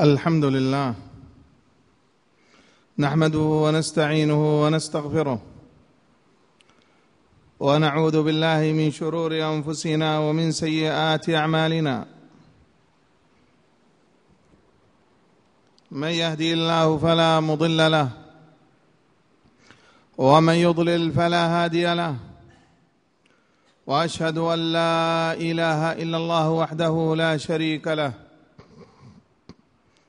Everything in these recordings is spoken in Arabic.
الحمد لله. نحمده ونستعينه ونستغفره. ونعوذ بالله من شرور أنفسنا ومن سيئات أعمالنا. من يهدي الله فلا مضل له. ومن يضلل فلا هادي له. وأشهد أن لا إله إلا الله وحده لا شريك له.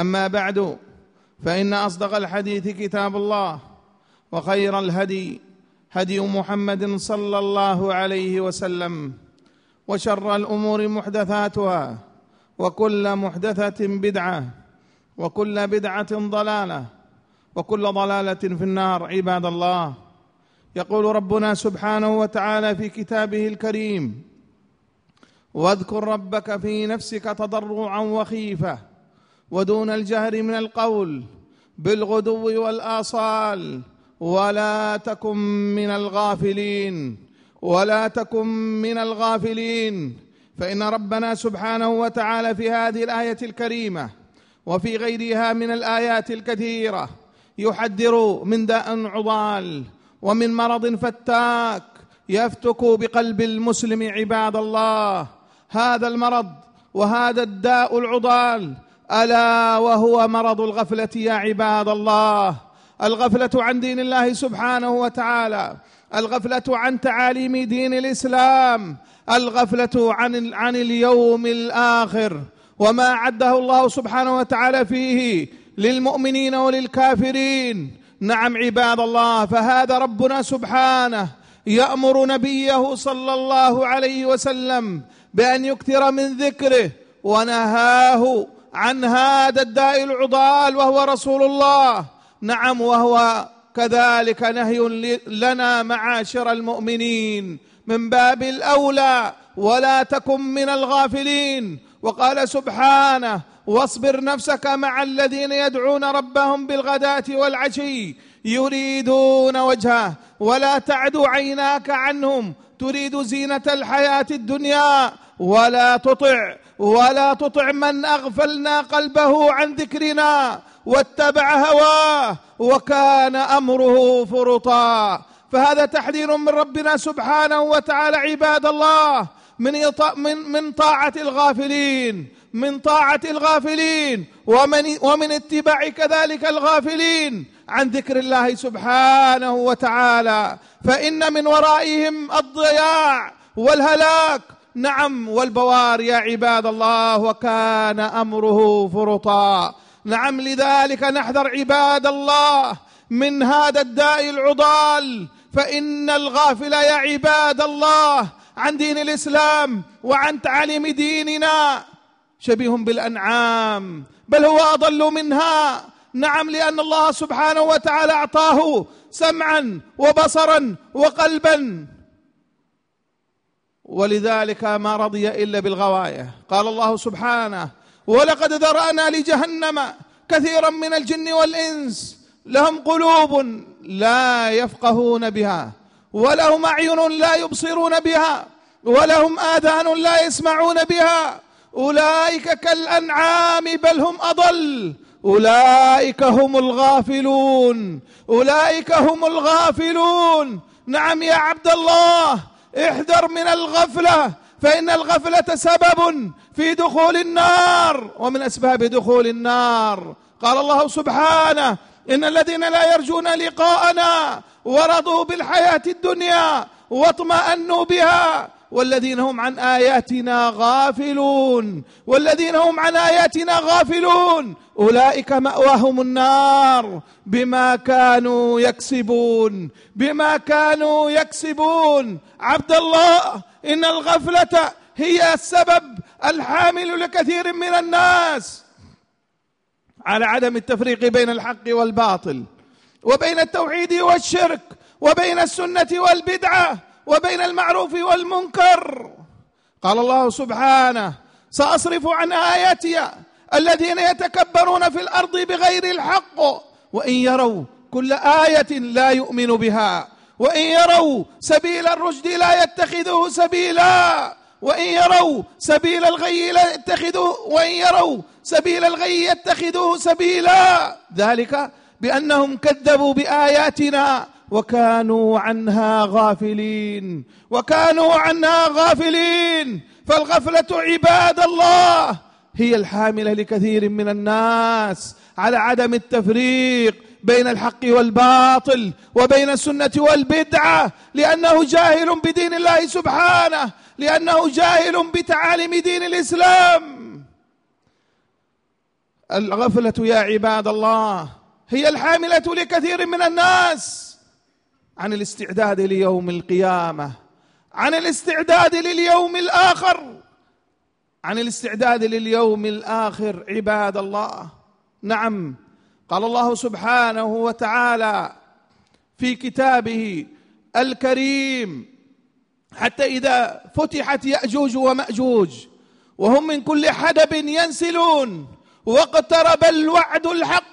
أما بعد فإن أصدق الحديث كتاب الله وخير الهدي هدي محمد صلى الله عليه وسلم وشر الأمور محدثاتها وكل محدثة بدعة وكل بدعة ضلالة وكل ضلالة في النار عباد الله. يقول ربنا سبحانه وتعالى في كتابه الكريم واذكر ربك في نفسك تضرعا وخيفة ودون الجهر من القول بالغدو والآصال. ولا تكن من الغافلين. ولا تكن من الغافلين. فإن ربنا سبحانه وتعالى في هذه الآية الكريمة وفي غيرها من الآيات الكثيرة يحذر من داء عضال ومن مرض فتاك يفتك بقلب المسلم عباد الله. هذا المرض وهذا الداء العضال ألا وهو مرض الغفلة يا عباد الله. الغفلة عن دين الله سبحانه وتعالى. الغفلة عن تعاليم دين الإسلام. الغفلة عن عن اليوم الآخر. وما عده الله سبحانه وتعالى فيه للمؤمنين وللكافرين. نعم عباد الله فهذا ربنا سبحانه يأمر نبيه صلى الله عليه وسلم بأن يكثر من ذكره ونهاه عن هذا الداء العضال وهو رسول الله. نعم وهو كذلك نهي لنا معاشر المؤمنين من باب الأولى ولا تكن من الغافلين. وقال سبحانه واصبر نفسك مع الذين يدعون ربهم بالغداة والعشي يريدون وجهه ولا تعد عيناك عنهم. تريد زينة الحياة الدنيا ولا تطع ولا تطع من أغفلنا قلبه عن ذكرنا واتبع هواه وكان أمره فرطا. فهذا تحذير من ربنا سبحانه وتعالى عباد الله من من من طاعة الغافلين من طاعة الغافلين ومن ومن اتباع كذلك الغافلين عن ذكر الله سبحانه وتعالى. فإن من ورائهم الضياع والهلاك نعم والبوار يا عباد الله وكان أمره فرطا. نعم لذلك نحذر عباد الله من هذا الداء العضال. فإن الغافل يا عباد الله عن دين الإسلام وعن تعاليم ديننا شبيه بالأنعام. بل هو أضل منها. نعم لأن الله سبحانه وتعالى أعطاه سمعا وبصرا وقلبا. ولذلك ما رضي إلا بالغواية. قال الله سبحانه ولقد ذرأنا لجهنم كثيرا من الجن والإنس لهم قلوب لا يفقهون بها ولهم أعين لا يبصرون بها ولهم آذان لا يسمعون بها أولئك كالأنعام بل هم أضل أولئك هم الغافلون أولئك هم الغافلون. نعم يا عبد الله احذر من الغفلة فإن الغفلة سبب في دخول النار ومن أسباب دخول النار. قال الله سبحانه إن الذين لا يرجون لقاءنا ورضوا بالحياة الدنيا واطمأنوا بها والذين هم عن آياتنا غافلون. والذين هم عن آياتنا غافلون. أولئك مأواهم النار. بما كانوا يكسبون. بما كانوا يكسبون. عبد الله إن الغفلة هي السبب الحامل لكثير من الناس. على عدم التفريق بين الحق والباطل. وبين التوحيد والشرك. وبين السنة والبدعة. وبين المعروف والمنكر. قال الله سبحانه سأصرف عن آياتي الذين يتكبرون في الأرض بغير الحق وإن يروا كل آية لا يؤمن بها وإن يروا سبيل الرشد لا يتخذوه سبيلا وإن يروا سبيل الغي لا يتخذوه وإن يروا سبيل الغي يتخذوه سبيلا. ذلك بأنهم كذبوا بآياتنا وكانوا عنها غافلين. وكانوا عنها غافلين. فالغفلة عباد الله هي الحاملة لكثير من الناس على عدم التفريق بين الحق والباطل وبين السنة والبدعة لأنه جاهل بدين الله سبحانه لأنه جاهل بتعاليم دين الإسلام. الغفلة يا عباد الله هي الحاملة لكثير من الناس. عن الاستعداد ليوم القيامة عن الاستعداد لليوم الآخر. عن الاستعداد لليوم الآخر عباد الله. نعم قال الله سبحانه وتعالى في كتابه الكريم حتى إذا فتحت يأجوج ومأجوج وهم من كل حدب ينسلون واقترب الوعد الحق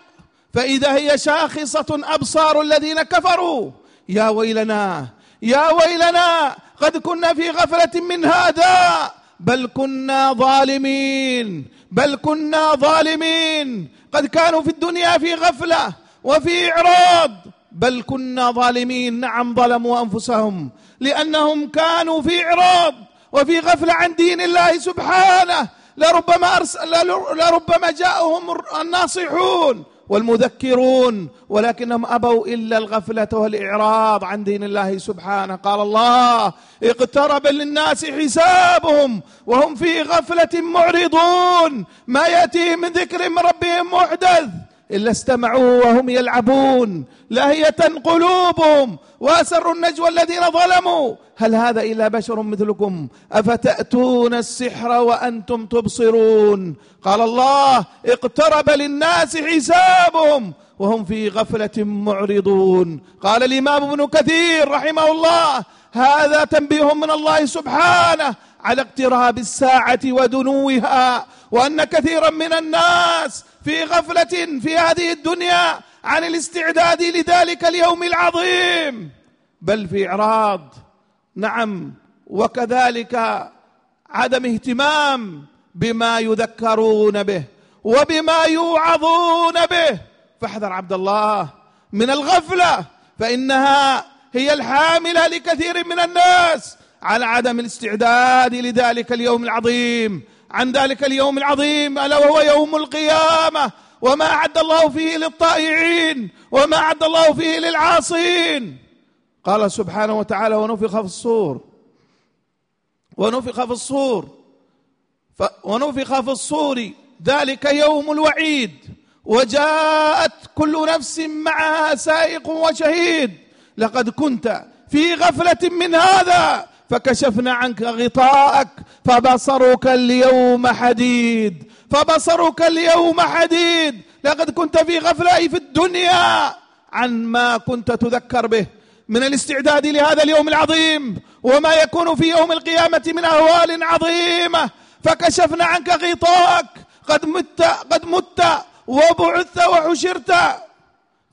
فإذا هي شاخصة أبصار الذين كفروا يا ويلنا يا ويلنا قد كنا في غفلة من هذا بل كنا ظالمين بل كنا ظالمين. قد كانوا في الدنيا في غفلة وفي إعراض بل كنا ظالمين. نعم ظلموا أنفسهم لأنهم كانوا في إعراض وفي غفلة عن دين الله سبحانه. لربما أرسل لربما جاءهم الناصحون. والمذكرون ولكنهم أبوا إلا الغفلة والإعراض عن دين الله سبحانه. قال الله اقترب للناس حسابهم وهم في غفلة معرضون. ما يأتيهم من ذكر من ربهم محدث. إلا استمعوا وهم يلعبون. لاهيه قلوبهم. وأسروا النجوى الذين ظلموا. هل هذا إلا بشر مثلكم؟ أفتأتون السحر وأنتم تبصرون؟ قال الله اقترب للناس حسابهم وهم في غفلة معرضون. قال الإمام ابن كثير رحمه الله هذا تنبيه من الله سبحانه على اقتراب الساعة ودنوها وأن كثيرا من الناس في غفلة في هذه الدنيا عن الاستعداد لذلك اليوم العظيم. بل في إعراض. نعم وكذلك عدم اهتمام بما يذكرون به وبما يوعظون به. فاحذر عبد الله من الغفلة فإنها هي الحاملة لكثير من الناس على عدم الاستعداد لذلك اليوم العظيم. عن ذلك اليوم العظيم ألا وهو يوم القيامة. وما أعد الله فيه للطائعين وما أعد الله فيه للعاصين. قال سبحانه وتعالى ونفخ في الصور. ونفخ في الصور. ونفخ في الصور. ذلك يوم الوعيد. وجاءت كل نفس معها سائق وشهيد. لقد كنت في غفلة من هذا فكشفنا عنك غطاءك فبصرك اليوم حديد فبصرك اليوم حديد. لقد كنت في غفله في الدنيا عن ما كنت تذكر به. من الاستعداد لهذا اليوم العظيم وما يكون في يوم القيامة من أهوال عظيمة. فكشفنا عنك غطاءك قد مت قد مت وبعثت وحشرت.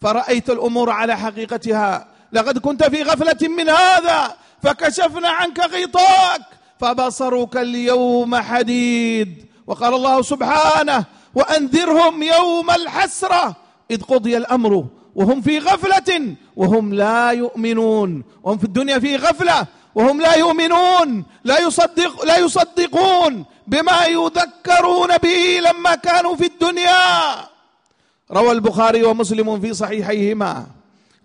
فرأيت الأمور على حقيقتها. لقد كنت في غفلة من هذا فكشفنا عنك غطاءك. فبصرك اليوم حديد. وقال الله سبحانه وأنذرهم يوم الحسرة. إذ قضي الأمر وهم في غفلة وهم لا يؤمنون. وهم في الدنيا في غفلة وهم لا يؤمنون. لا يصدق لا يصدقون بما يذكرون به لما كانوا في الدنيا. روى البخاري ومسلم في صحيحيهما.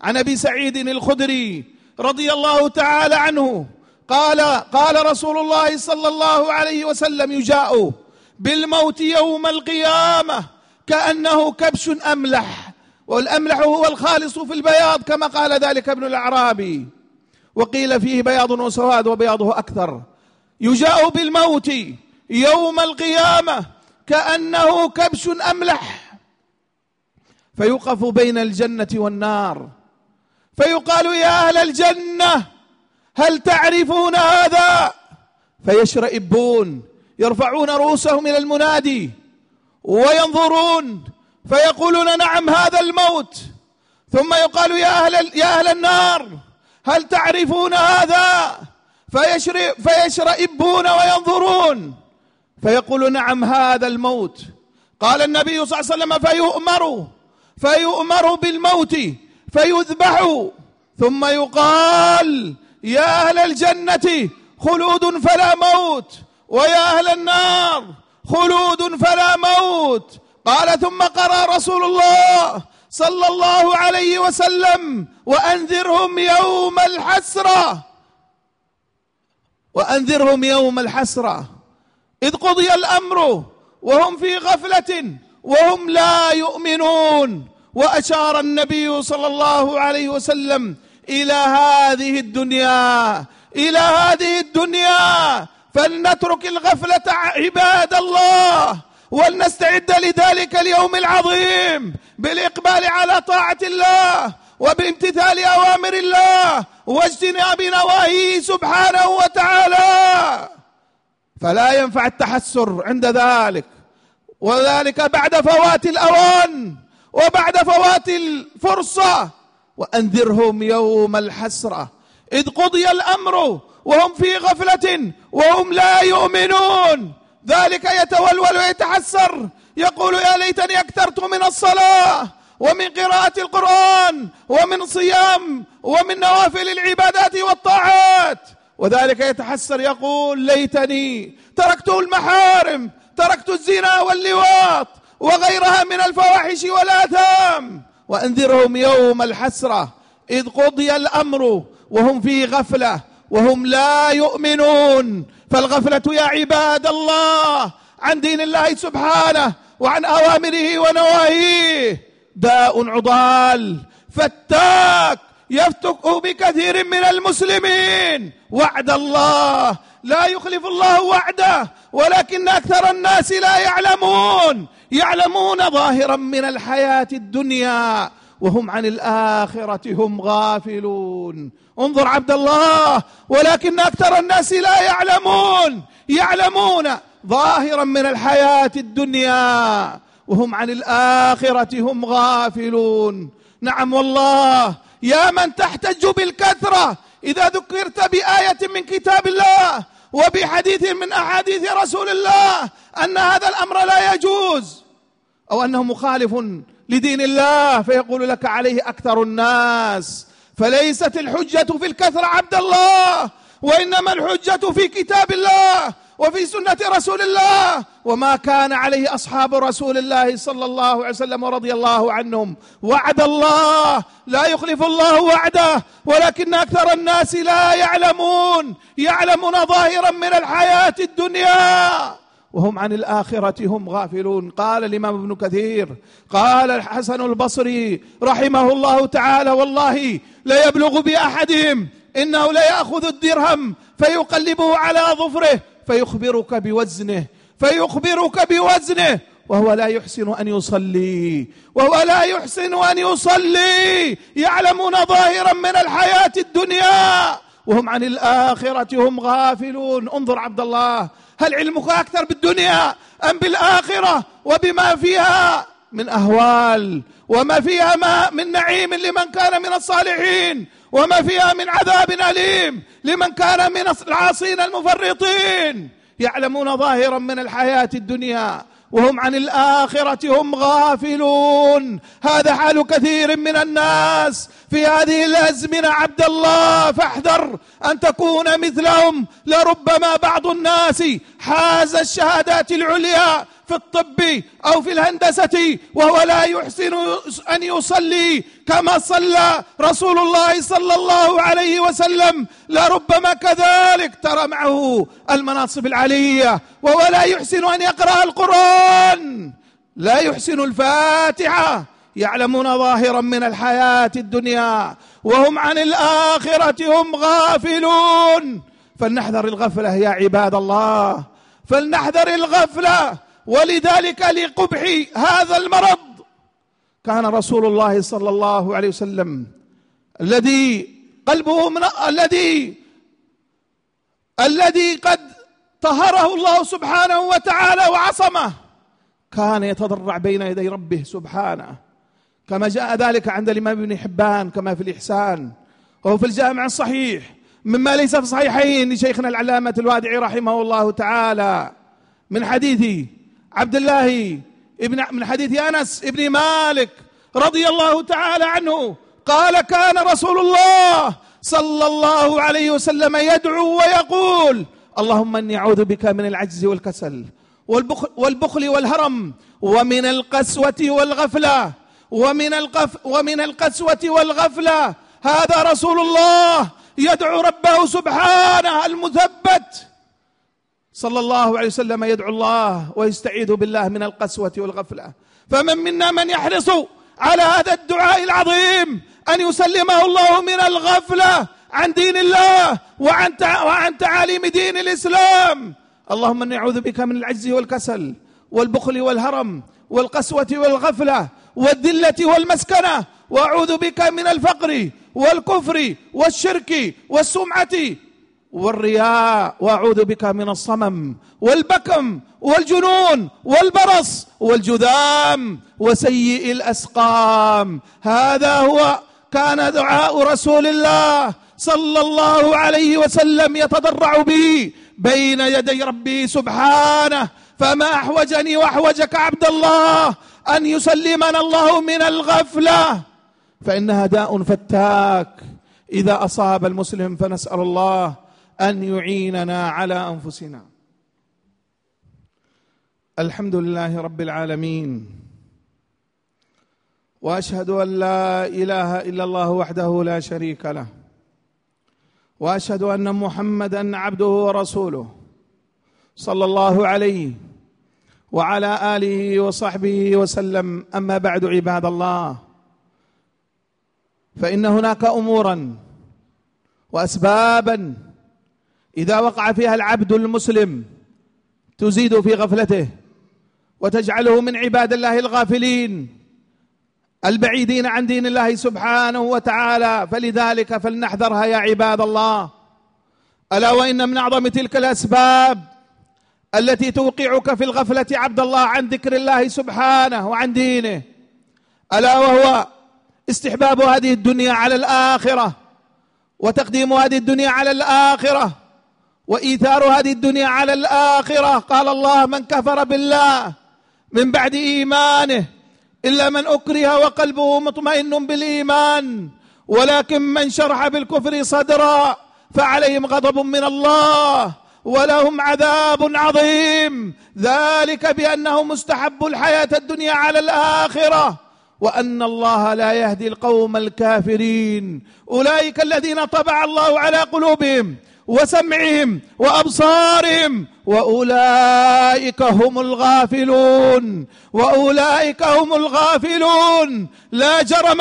عن أبي سعيد الخدري رضي الله تعالى عنه قال قال رسول الله صلى الله عليه وسلم يجاء بالموت يوم القيامة كأنه كبش أملح والأملح هو الخالص في البياض كما قال ذلك ابن الأعرابي. وقيل فيه بياض وسواد وبياضه أكثر. يجاء بالموت يوم القيامة كأنه كبش أملح. فيوقف بين الجنة والنار. فيقال يا أهل الجنة هل تعرفون هذا؟ فيشرئبون يرفعون رؤوسهم إلى المنادي وينظرون فيقولون نعم هذا الموت. ثم يقال يا أهل يا أهل النار هل تعرفون هذا؟ فيشرئبون وينظرون. فيقول نعم هذا الموت. قال النبي صلى الله عليه وسلم فيؤمر فيؤمر بالموت فيذبح ثم يقال يا أهل الجنة خلود فلا موت. ويا أهل النار خلود فلا موت. قال ثم قرأ رسول الله صلى الله عليه وسلم وأنذرهم يوم الحسرة. وأنذرهم يوم الحسرة. إذ قضي الأمر وهم في غفلة وهم لا يؤمنون. وأشار النبي صلى الله عليه وسلم إلى هذه الدنيا إلى هذه الدنيا. فلنترك الغفلة عباد الله ولنستعد لذلك اليوم العظيم بالإقبال على طاعة الله وبامتثال أوامر الله واجتناب نواهيه سبحانه وتعالى. فلا ينفع التحسر عند ذلك وذلك بعد فوات الأوان وبعد فوات الفرصة. وأنذرهم يوم الحسرة. إذ قضي الأمر وهم في غفلة وهم لا يؤمنون. ذلك يتولول ويتحسر. يقول يا ليتني أكثرت من الصلاة ومن قراءة القرآن ومن صيام ومن نوافل العبادات والطاعات. وذلك يتحسر. يقول ليتني تركت المحارم تركت الزنا واللواط وغيرها من الفواحش والآثام. وأنذرهم يوم الحسرة إذ قضي الأمر وهم في غفلة وهم لا يؤمنون. فالغفلة يا عباد الله عن دين الله سبحانه وعن أوامره ونواهيه. داء عضال فتاك يفتك بكثير من المسلمين. وعد الله لا يخلف الله وعده ولكن أكثر الناس لا يعلمون. يعلمون ظاهرا من الحياة الدنيا وهم عن الآخرة هم غافلون. انظر عبد الله ولكن أكثر الناس لا يعلمون. يعلمون ظاهرا من الحياة الدنيا وهم عن الآخرة هم غافلون. نعم والله يا من تحتج بالكثرة إذا ذكرت بآية من كتاب الله وبحديث من أحاديث رسول الله أن هذا الأمر لا يجوز أو أنه مخالف لدين الله فيقول لك عليه أكثر الناس فليست الحجة في الكثرة عبد الله وإنما الحجة في كتاب الله وفي سنة رسول الله وما كان عليه أصحاب رسول الله صلى الله عليه وسلم ورضي الله عنهم. وعد الله لا يخلف الله وعده ولكن أكثر الناس لا يعلمون يعلمون ظاهرا من الحياة الدنيا. وهم عن الآخرة هم غافلون. قال الإمام ابن كثير قال الحسن البصري رحمه الله تعالى والله لا يبلغ بأحدهم إنه ليأخذ الدرهم فيقلبه على ظفره. فيخبرك بوزنه فيخبرك بوزنه. وهو لا يحسن أن يصلي وهو لا يحسن أن يصلي. يعلمون ظاهرا من الحياة الدنيا. وهم عن الآخرة هم غافلون. انظر عبد الله هل علمك أكثر بالدنيا أم بالآخرة؟ وبما فيها من أهوال وما فيها ما من نعيم لمن كان من الصالحين. وما فيها من عذاب أليم لمن كان من العاصين المفرطين. يعلمون ظاهرا من الحياة الدنيا وهم عن الآخرة هم غافلون. هذا حال كثير من الناس. في هذه الأزمنة عبد الله فاحذر أن تكون مثلهم. لربما بعض الناس حاز الشهادات العليا في الطب أو في الهندسة وهو لا يحسن أن يصلي كما صلى رسول الله صلى الله عليه وسلم. لربما كذلك ترى معه المناصب العلية وهو لا يحسن أن يقرأ القرآن. لا يحسن الفاتحة. يعلمون ظاهرا من الحياة الدنيا وهم عن الآخرة هم غافلون. فلنحذر الغفلة يا عباد الله فلنحذر الغفلة ولذلك لقبح هذا المرض كان رسول الله صلى الله عليه وسلم الذي قلبه من الذي الذي قد طهره الله سبحانه وتعالى وعصمه. كان يتضرع بين يدي ربه سبحانه. كما جاء ذلك عند الإمام ابن حبان كما في الإحسان. وهو في الجامع الصحيح. مما ليس في صحيحين لشيخنا العلامة الوادعي رحمه الله تعالى. من حديث عبد الله ابن من حديث أنس ابن مالك رضي الله تعالى عنه قال كان رسول الله صلى الله عليه وسلم يدعو ويقول اللهم إني أعوذ بك من العجز والكسل والبخل, والبخل والهرم ومن القسوة والغفلة ومن القف ومن القسوة والغفلة. هذا رسول الله يدعو ربه سبحانه المثبت. صلى الله عليه وسلم يدعو الله ويستعيذ بالله من القسوة والغفلة. فمن منا من يحرص على هذا الدعاء العظيم أن يسلمه الله من الغفلة عن دين الله وعن وعن تعاليم دين الإسلام. اللهم إني أعوذ بك من العجز والكسل والبخل والهرم والقسوة والغفلة والذلة والمسكنة. وأعوذ بك من الفقر والكفر والشرك والسمعة والرياء وأعوذ بك من الصمم والبكم والجنون والبرص والجذام وسيء الأسقام. هذا هو كان دعاء رسول الله صلى الله عليه وسلم يتضرع به بين يدي ربي سبحانه. فما أحوجني وأحوجك عبد الله أن يسلمنا الله من الغفلة. فإنها داء فتاك. إذا أصاب المسلم فنسأل الله أن يعيننا على أنفسنا. الحمد لله رب العالمين. وأشهد أن لا إله إلا الله وحده لا شريك له. وأشهد أن محمدا عبده ورسوله صلى الله عليه وعلى آله وصحبه وسلم. أما بعد عباد الله فإن هناك امورا واسبابا إذا وقع فيها العبد المسلم تزيد في غفلته وتجعله من عباد الله الغافلين البعيدين عن دين الله سبحانه وتعالى. فلذلك فلنحذرها يا عباد الله. ألا وإن من أعظم تلك الأسباب التي توقعك في الغفلة عبد الله عن ذكر الله سبحانه وعن دينه. ألا وهو استحباب هذه الدنيا على الآخرة وتقديم هذه الدنيا على الآخرة. وإيثار هذه الدنيا على الآخرة. قال الله من كفر بالله من بعد إيمانه إلا من أكره وقلبه مطمئن بالإيمان. ولكن من شرح بالكفر صدرا فعليهم غضب من الله ولهم عذاب عظيم. ذلك بأنه مستحب الحياة الدنيا على الآخرة وأن الله لا يهدي القوم الكافرين. أولئك الذين طبع الله على قلوبهم وسمعهم وأبصارهم وأولئك هم الغافلون وأولئك هم الغافلون. لا جرم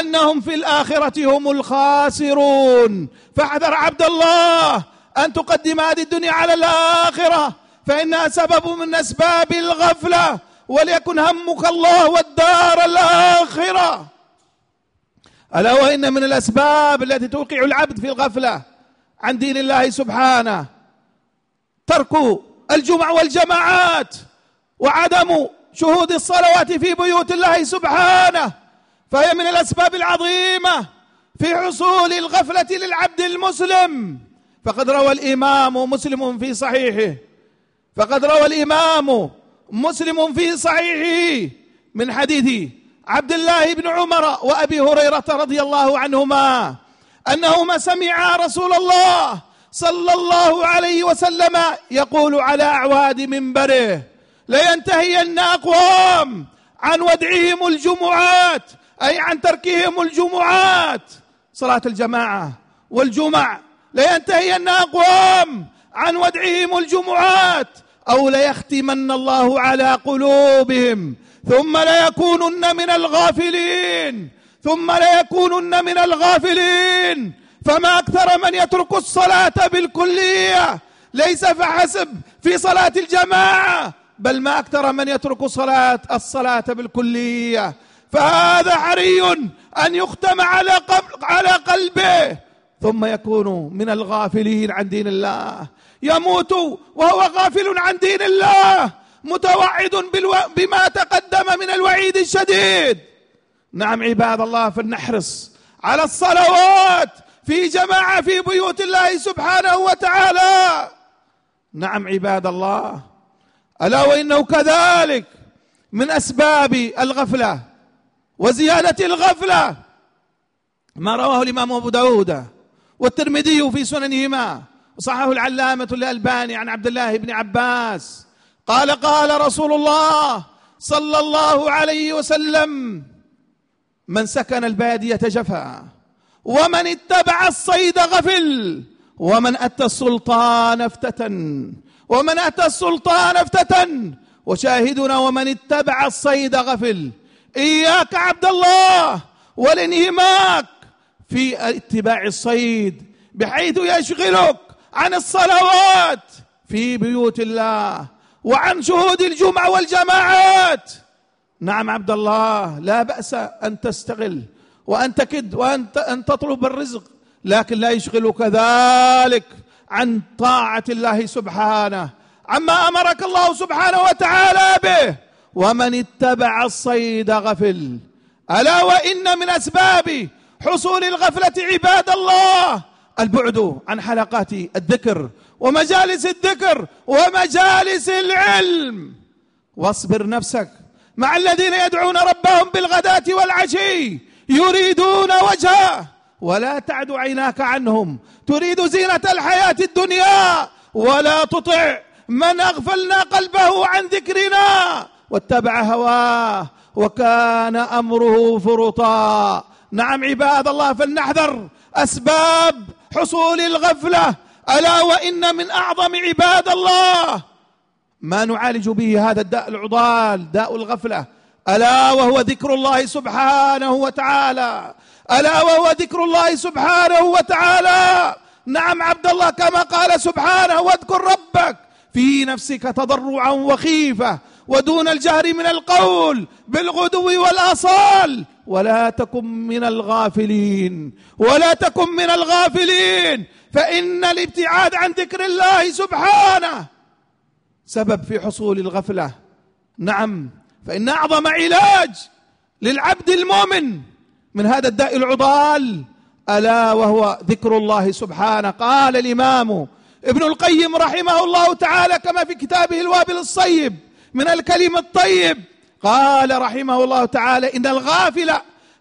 أنهم في الآخرة هم الخاسرون. فاحذر عبد الله أن تقدم هذه الدنيا على الآخرة فإنها سبب من أسباب الغفلة وليكن همك الله والدار الآخرة. ألا وإن من الأسباب التي توقع العبد في الغفلة عن دين الله سبحانه. ترك الجمع والجماعات وعدم شهود الصلوات في بيوت الله سبحانه. فهي من الأسباب العظيمة في حصول الغفلة للعبد المسلم. فقد روى الإمام مسلم في صحيحه. فقد روى الإمام مسلم في صحيحه من حديث عبد الله بن عمر وأبي هريرة رضي الله عنهما. انهما سمعا رسول الله صلى الله عليه وسلم يقول على أعواد منبره لينتهين أقوام عن ودعهم الجمعات أي عن تركهم الجمعات. صلاة الجماعة والجمع لينتهين أقوام عن ودعهم الجمعات أو ليختمن الله على قلوبهم ثم ليكونن من الغافلين. ثم ليكونن من الغافلين. فما أكثر من يترك الصلاة بالكلية. ليس فحسب في صلاة الجماعة بل ما أكثر من يترك صلاة الصلاة بالكلية. فهذا حري أن يختم على على قلبه. ثم يكون من الغافلين عن دين الله. يموت وهو غافل عن دين الله. متوعد بما تقدم من الوعيد الشديد. نعم عباد الله فلنحرص على الصلوات في جماعة في بيوت الله سبحانه وتعالى. نعم عباد الله ألا وإنه كذلك من أسباب الغفلة وزيادة الغفلة ما رواه الإمام أبو داود والترمذي في سننهما وصححه العلامة الألباني عن عبد الله بن عباس. قال قال رسول الله صلى الله عليه وسلم من سكن البادية جفا ومن اتبع الصيد غفل ومن أتى السلطان افتتن ومن أتى السلطان افتتن وشاهدنا ومن اتبع الصيد غفل. إياك عبد الله والانهماك في اتباع الصيد بحيث يشغلك عن الصلوات في بيوت الله وعن شهود الجمعة والجماعات. نعم عبد الله لا بأس أن تستغل وأن تكد وأن أن تطلب الرزق لكن لا يشغلك ذلك عن طاعة الله سبحانه. عما أمرك الله سبحانه وتعالى به ومن اتبع الصيد غفل. ألا وإن من أسباب حصول الغفلة عباد الله البعد عن حلقات الذكر ومجالس الذكر ومجالس العلم. واصبر نفسك مع الذين يدعون ربهم بالغداة والعشي يريدون وجهه. ولا تعد عيناك عنهم. تريد زينة الحياة الدنيا ولا تطع من أغفلنا قلبه عن ذكرنا. واتبع هواه وكان أمره فرطا. نعم عباد الله فلنحذر أسباب حصول الغفلة. ألا وإن من أعظم عباد الله ما نعالج به هذا الداء العضال داء الغفلة. ألا وهو ذكر الله سبحانه وتعالى. ألا وهو ذكر الله سبحانه وتعالى. نعم عبد الله كما قال سبحانه واذكر ربك في نفسك تضرعا وخيفة ودون الجهر من القول بالغدو والآصال. ولا تكن من الغافلين ولا تكن من الغافلين. فإن الابتعاد عن ذكر الله سبحانه سبب في حصول الغفلة. نعم فإن أعظم علاج للعبد المؤمن من هذا الداء العضال ألا وهو ذكر الله سبحانه. قال الإمام ابن القيم رحمه الله تعالى كما في كتابه الوابل الصيب من الكلم الطيب قال رحمه الله تعالى إن الغافل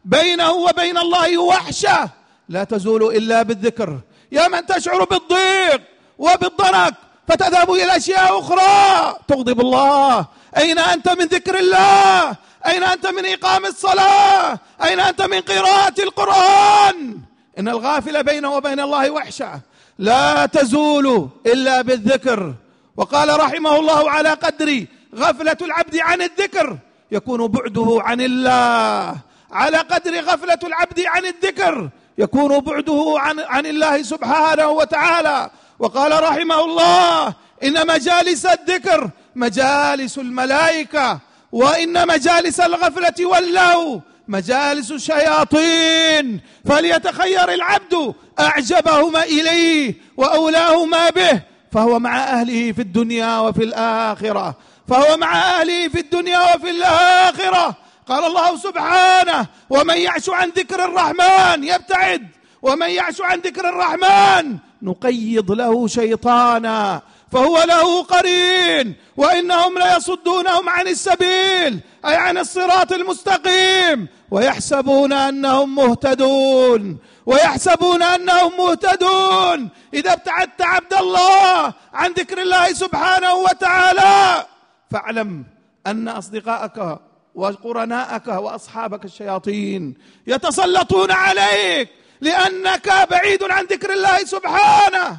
بينه وبين الله وحشة لا تزول إلا بالذكر. يا من تشعر بالضيق وبالضنك فتذهب إلى أشياء أخرى. تغضب الله. أين أنت من ذكر الله؟ أين أنت من إقام الصلاة؟ أين أنت من قراءة القرآن؟ إن الغافل بينه وبين الله وحشة. لا تزول إلا بالذكر. وقال رحمه الله على قدر غفلة العبد عن الذكر. يكون بعده عن الله. على قدر غفلة العبد عن الذكر. يكون بعده عن عن الله سبحانه وتعالى. وقال رحمه الله إن مجالس الذكر مجالس الملائكة وإن مجالس الغفلة واللهو مجالس الشياطين. فليتخير العبد أعجبهما إليه وأولاهما به فهو مع أهله في الدنيا وفي الآخرة. فهو مع أهله في الدنيا وفي الآخرة. قال الله سبحانه ومن يعش عن ذكر الرحمن يبتعد ومن يعش عن ذكر الرحمن نقيض له شيطانا فهو له قرين وإنهم ليصدونهم عن السبيل أي عن الصراط المستقيم ويحسبون أنهم مهتدون ويحسبون أنهم مهتدون. إذا ابتعدت عبد الله عن ذكر الله سبحانه وتعالى فاعلم أن اصدقائك وقرناءك وأصحابك الشياطين يتسلطون عليك. لأنك بعيد عن ذكر الله سبحانه.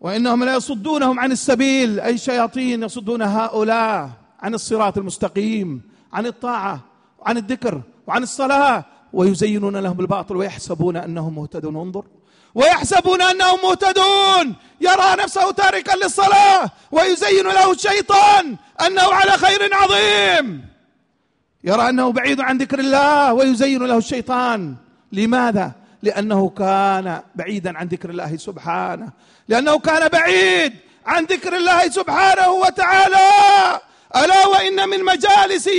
وإنهم لا يصدونهم عن السبيل أي شياطين يصدون هؤلاء عن الصراط المستقيم عن الطاعة عن الذكر وعن الصلاة. ويزينون لهم الباطل ويحسبون أنهم مهتدون. انظر. ويحسبون أنهم مهتدون. يرى نفسه تاركا للصلاة. ويزين له الشيطان أنه على خير عظيم. يرى أنه بعيد عن ذكر الله ويزين له الشيطان. لماذا؟ لأنه كان بعيدا عن ذكر الله سبحانه. لأنه كان بعيد عن ذكر الله سبحانه وتعالى. ألا وإن من مجالس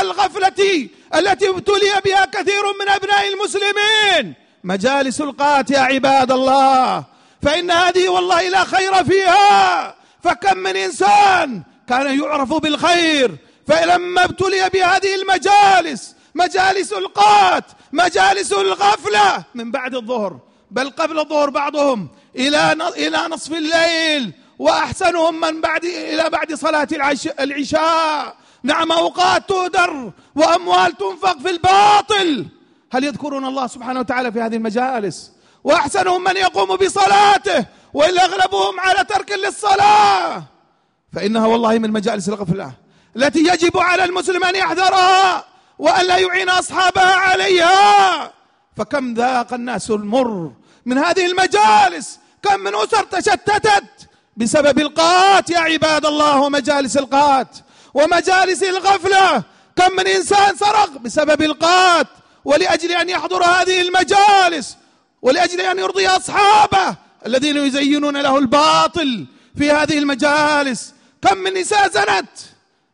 الغفلة التي ابتلي بها كثير من أبناء المسلمين. مجالس القات يا عباد الله. فإن هذه والله لا خير فيها. فكم من إنسان كان يعرف بالخير. فلما ابتلي بهذه المجالس مجالس القات مجالس الغفلة. من بعد الظهر بل قبل الظهر بعضهم إلى إلى نصف الليل. وأحسنهم من بعد إلى بعد صلاة العشاء. نعم أوقات تهدر وأموال تنفق في الباطل. هل يذكرون الله سبحانه وتعالى في هذه المجالس؟ وأحسنهم من يقوم بصلاته وإلا أغلبهم على ترك للصلاة. فإنها والله من مجالس الغفلة التي يجب على المسلم أن يحذرها. وأن لا يعين أصحابها عليها. فكم ذاق الناس المر من هذه المجالس؟ كم من أسر تشتتت بسبب القات يا عباد الله ومجالس القات ومجالس الغفلة. كم من إنسان سرق بسبب القات ولأجل أن يحضر هذه المجالس ولأجل أن يرضي أصحابه الذين يزينون له الباطل في هذه المجالس. كم من نساء زنت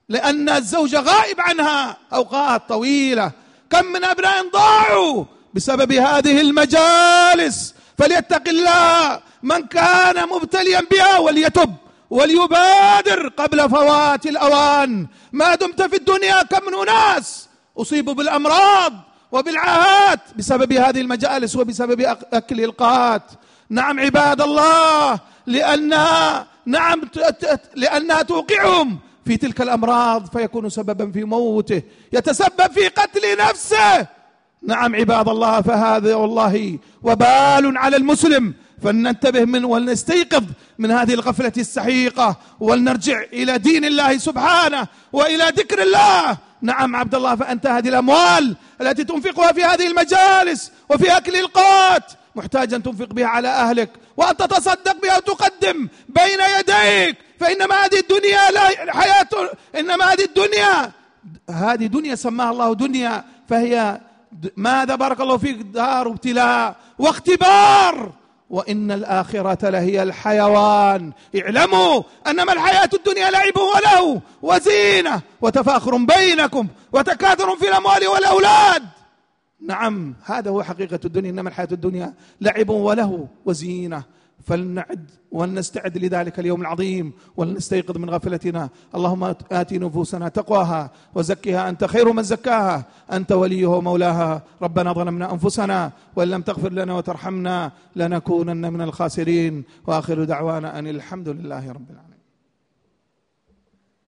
لأن الزوج غائب عنها أوقات طويلة. كم من أبناء ضاعوا بسبب هذه المجالس. فليتق الله من كان مبتليا بها وليتب وليبادر قبل فوات الأوان. ما دمت في الدنيا كم من أناس اصيبوا بالأمراض وبالعاهات بسبب هذه المجالس وبسبب أكل القات. نعم عباد الله لأنها نعم لأنها توقعهم في تلك الأمراض فيكون سببا في موته يتسبب في قتل نفسه. نعم عباد الله فهذا والله وبال على المسلم. فلننتبه من ولنستيقظ من هذه الغفلة السحيقة ولنرجع إلى دين الله سبحانه وإلى ذكر الله. نعم عبد الله فأنت هذه الأموال التي تنفقها في هذه المجالس وفي أكل القات محتاج ان تنفق بها على أهلك. وان تتصدق بها وتقدم بين يديك. فإنما هذه الدنيا لا حياه إنما هذه الدنيا هذه دنيا سماها الله دنيا. فهي ماذا بارك الله فيك؟ دار ابتلاء واختبار. وإن الآخرة لهي الحيوان. اعلموا أنما الحياة الدنيا لعب وله وزينة وتفاخر بينكم وتكاثر في الأموال والأولاد. نعم هذا هو حقيقة الدنيا إنما الحياة الدنيا لعب وله وزينة. فلنعد ولنستعد لذلك اليوم العظيم ولنستيقظ من غفلتنا. اللهم آت نفوسنا تقواها وزكها أنت خير من زكاها. أنت وليها ومولاها. ربنا ظلمنا أنفسنا وإن لم تغفر لنا وترحمنا لنكونن من الخاسرين. وآخر دعوانا أن الحمد لله رب العالمين.